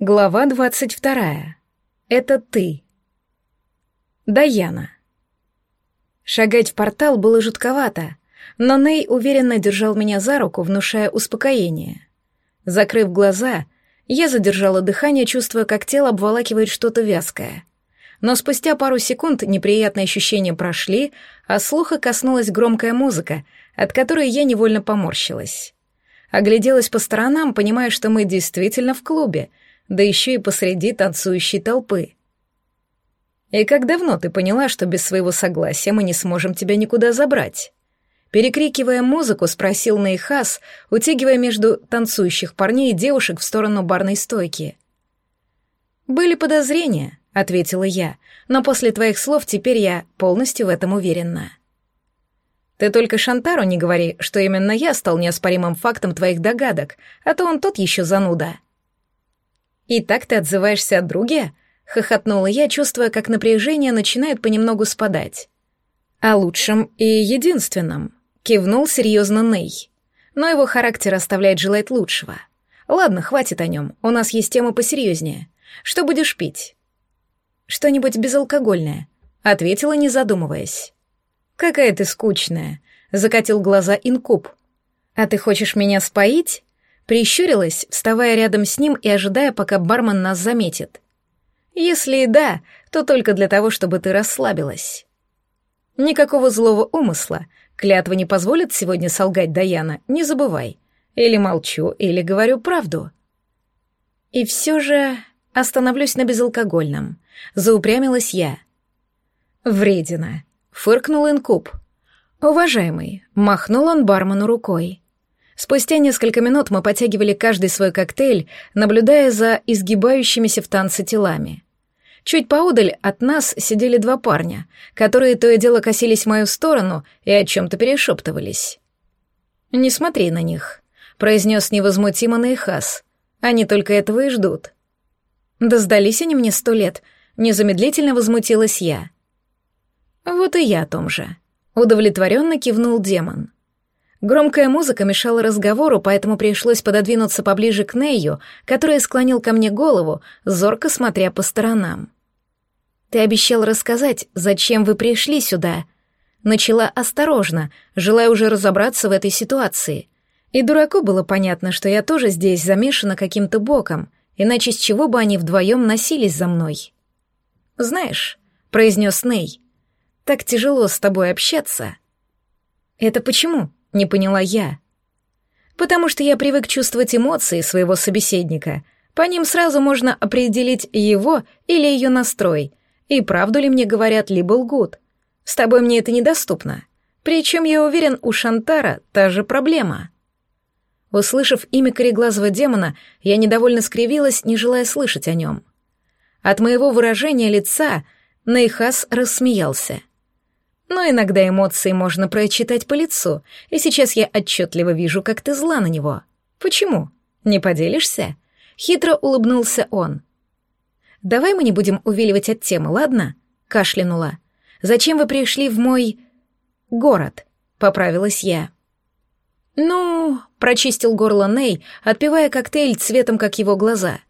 Глава двадцать вторая. Это ты. Даяна. Шагать в портал было жутковато, но Ней уверенно держал меня за руку, внушая успокоение. Закрыв глаза, я задержала дыхание, чувствуя, как тело обволакивает что-то вязкое. Но спустя пару секунд неприятные ощущения прошли, а слуха коснулась громкая музыка, от которой я невольно поморщилась. Огляделась по сторонам, понимая, что мы действительно в клубе, да еще и посреди танцующей толпы. «И как давно ты поняла, что без своего согласия мы не сможем тебя никуда забрать?» Перекрикивая музыку, спросил Нейхас, утягивая между танцующих парней и девушек в сторону барной стойки. «Были подозрения», — ответила я, «но после твоих слов теперь я полностью в этом уверена». Ты только Шантару не говори, что именно я стал неоспоримым фактом твоих догадок, а то он тот еще зануда. И так ты отзываешься о друге? Хохотнула я, чувствуя, как напряжение начинает понемногу спадать. О лучшем и единственном. Кивнул серьезно Ней. Но его характер оставляет желать лучшего. Ладно, хватит о нем, у нас есть тема посерьезнее. Что будешь пить? Что-нибудь безалкогольное, ответила, не задумываясь. «Какая ты скучная», — закатил глаза инкуб. «А ты хочешь меня споить?» Прищурилась, вставая рядом с ним и ожидая, пока бармен нас заметит. «Если и да, то только для того, чтобы ты расслабилась». «Никакого злого умысла. Клятва не позволит сегодня солгать Даяна, не забывай. Или молчу, или говорю правду». И все же остановлюсь на безалкогольном. Заупрямилась я. Вредина фыркнул инкуб. «Уважаемый», — махнул он бармену рукой. Спустя несколько минут мы потягивали каждый свой коктейль, наблюдая за изгибающимися в танце телами. Чуть поодаль от нас сидели два парня, которые то и дело косились в мою сторону и о чем-то перешептывались. «Не смотри на них», — произнес невозмутимо Нейхас. «Они только этого и ждут». «Да сдались они мне сто лет», — незамедлительно возмутилась я. Вот и я о том же. Удовлетворенно кивнул демон. Громкая музыка мешала разговору, поэтому пришлось пододвинуться поближе к Нею, который склонил ко мне голову, зорко смотря по сторонам. «Ты обещал рассказать, зачем вы пришли сюда?» Начала осторожно, желая уже разобраться в этой ситуации. И дураку было понятно, что я тоже здесь замешана каким-то боком, иначе с чего бы они вдвоем носились за мной? «Знаешь», — произнес Ней, — так тяжело с тобой общаться». «Это почему?» — не поняла я. «Потому что я привык чувствовать эмоции своего собеседника. По ним сразу можно определить его или ее настрой, и правду ли мне говорят, либо лгут. С тобой мне это недоступно. Причем, я уверен, у Шантара та же проблема». Услышав имя кореглазого демона, я недовольно скривилась, не желая слышать о нем. От моего выражения лица Нейхас рассмеялся. Но иногда эмоции можно прочитать по лицу, и сейчас я отчетливо вижу, как ты зла на него. Почему? Не поделишься?» Хитро улыбнулся он. «Давай мы не будем увиливать от темы, ладно?» — кашлянула. «Зачем вы пришли в мой... город?» — поправилась я. «Ну...» — прочистил горло Ней, отпивая коктейль цветом, как его глаза.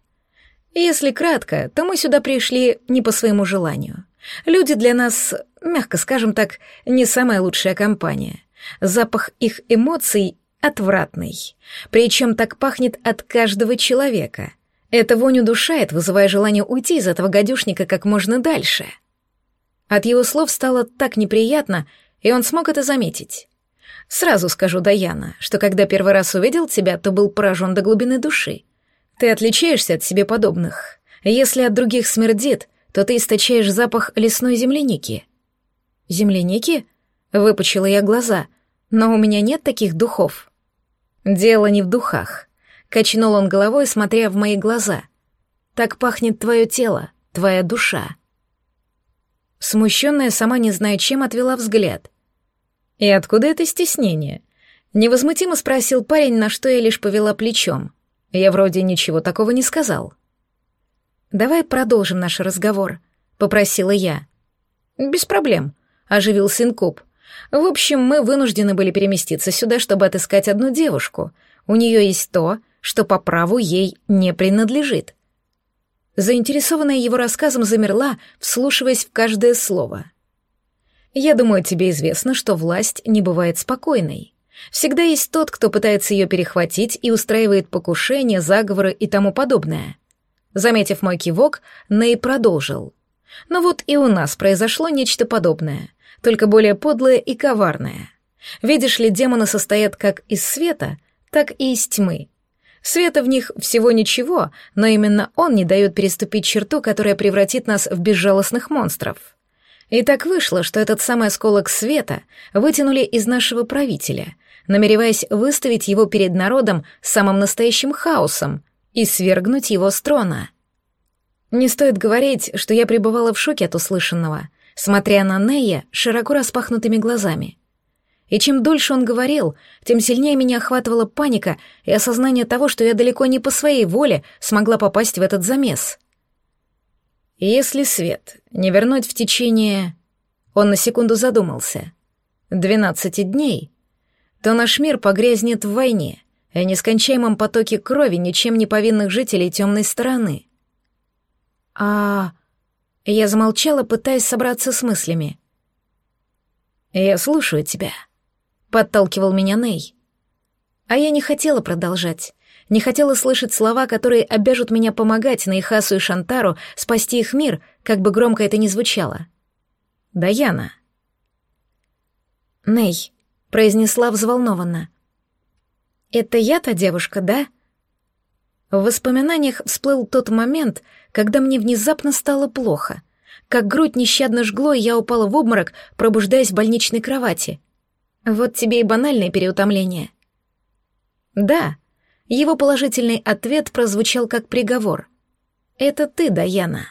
«Если кратко, то мы сюда пришли не по своему желанию. Люди для нас, мягко скажем так, не самая лучшая компания. Запах их эмоций отвратный. Причем так пахнет от каждого человека. Это вонь удушает, вызывая желание уйти из этого гадюшника как можно дальше. От его слов стало так неприятно, и он смог это заметить. Сразу скажу, Даяна, что когда первый раз увидел тебя, то был поражен до глубины души. Ты отличаешься от себе подобных. Если от других смердит, то ты источаешь запах лесной земляники. Земляники? Выпучила я глаза. Но у меня нет таких духов. Дело не в духах. Качнул он головой, смотря в мои глаза. Так пахнет твое тело, твоя душа. Смущенная, сама не зная чем, отвела взгляд. «И откуда это стеснение?» Невозмутимо спросил парень, на что я лишь повела плечом. Я вроде ничего такого не сказал. «Давай продолжим наш разговор», — попросила я. «Без проблем», — оживился инкуб. «В общем, мы вынуждены были переместиться сюда, чтобы отыскать одну девушку. У нее есть то, что по праву ей не принадлежит». заинтересованная его рассказом, замерла, вслушиваясь в каждое слово. «Я думаю, тебе известно, что власть не бывает спокойной. Всегда есть тот, кто пытается ее перехватить и устраивает покушения, заговоры и тому подобное». Заметив мой кивок, Ней продолжил. «Но вот и у нас произошло нечто подобное, только более подлое и коварное. Видишь ли, демоны состоят как из света, так и из тьмы, Света в них всего ничего, но именно он не дает переступить черту, которая превратит нас в безжалостных монстров. И так вышло, что этот самый осколок света вытянули из нашего правителя, намереваясь выставить его перед народом самым настоящим хаосом и свергнуть его с трона. Не стоит говорить, что я пребывала в шоке от услышанного, смотря на Нея широко распахнутыми глазами — и чем дольше он говорил, тем сильнее меня охватывала паника и осознание того, что я далеко не по своей воле смогла попасть в этот замес. Если свет не вернуть в течение... Он на секунду задумался. Двенадцати дней, то наш мир погрязнет в войне и нескончаемом потоке крови ничем не повинных жителей темной стороны. А... Я замолчала, пытаясь собраться с мыслями. «Я слушаю тебя», — подталкивал меня Ней. А я не хотела продолжать. Не хотела слышать слова, которые обяжут меня помогать Нейхасу и Шантару спасти их мир, как бы громко это ни звучало. «Даяна». «Ней», — произнесла взволнованно. «Это я та девушка, да?» В воспоминаниях всплыл тот момент, когда мне внезапно стало плохо. Как грудь нещадно жгло, и я упала в обморок, пробуждаясь в больничной кровати. Вот тебе и банальное переутомление. Да, его положительный ответ прозвучал как приговор. Это ты, Даяна.